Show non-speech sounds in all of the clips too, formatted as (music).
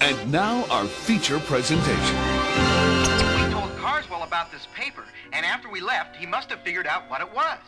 And now our feature presentation. We told Carswell about this paper, and after we left, he must have figured out what it was.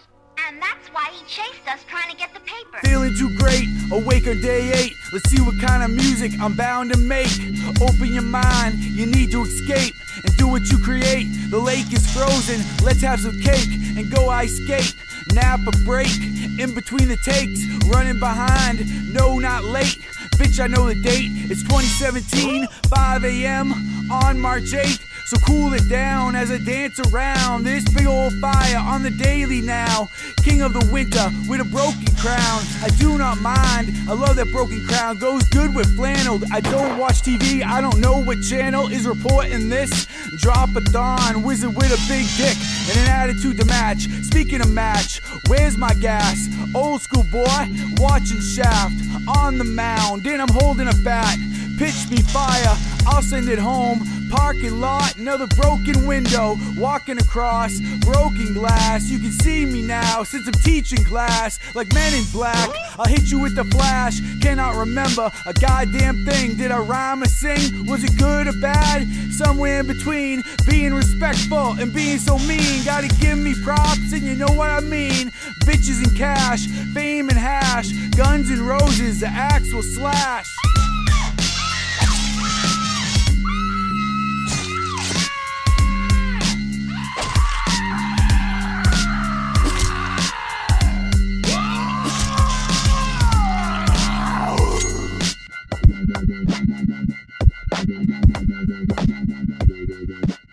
And that's why he chased us trying to get the paper. Feeling too great, awake on day eight. Let's see what kind of music I'm bound to make. Open your mind, you need to escape and do what you create. The lake is frozen, let's have some cake and go ice skate. Nap a break in between the takes, running behind, no, not late. Bitch, I know the date. It's 2017, 5 a.m. on March 8th. So cool it down as I dance around this big old fire on the daily now. King of the winter with a broken crown. I do not mind. I love that broken crown. Goes good with flannel. I don't watch TV. I don't know what channel is reporting this. Drop a dawn. Wizard with a big dick and an attitude to match. Speaking of match, where's my gas? Old school boy, watching Shaft on the mound. and I'm holding a bat. Pitch me fire, I'll send it home. Parking lot, another broken window. Walking across broken glass. You can see me now since I'm teaching class. Like men in black, I'll hit you with the flash. Cannot remember a goddamn thing. Did I rhyme or sing? Was it good or bad? Somewhere in between. Being respectful and being so mean. Gotta give me props, and you know what I mean. Bitches and cash, fame and hash, guns and roses, the axe will slash. Thank (laughs) you.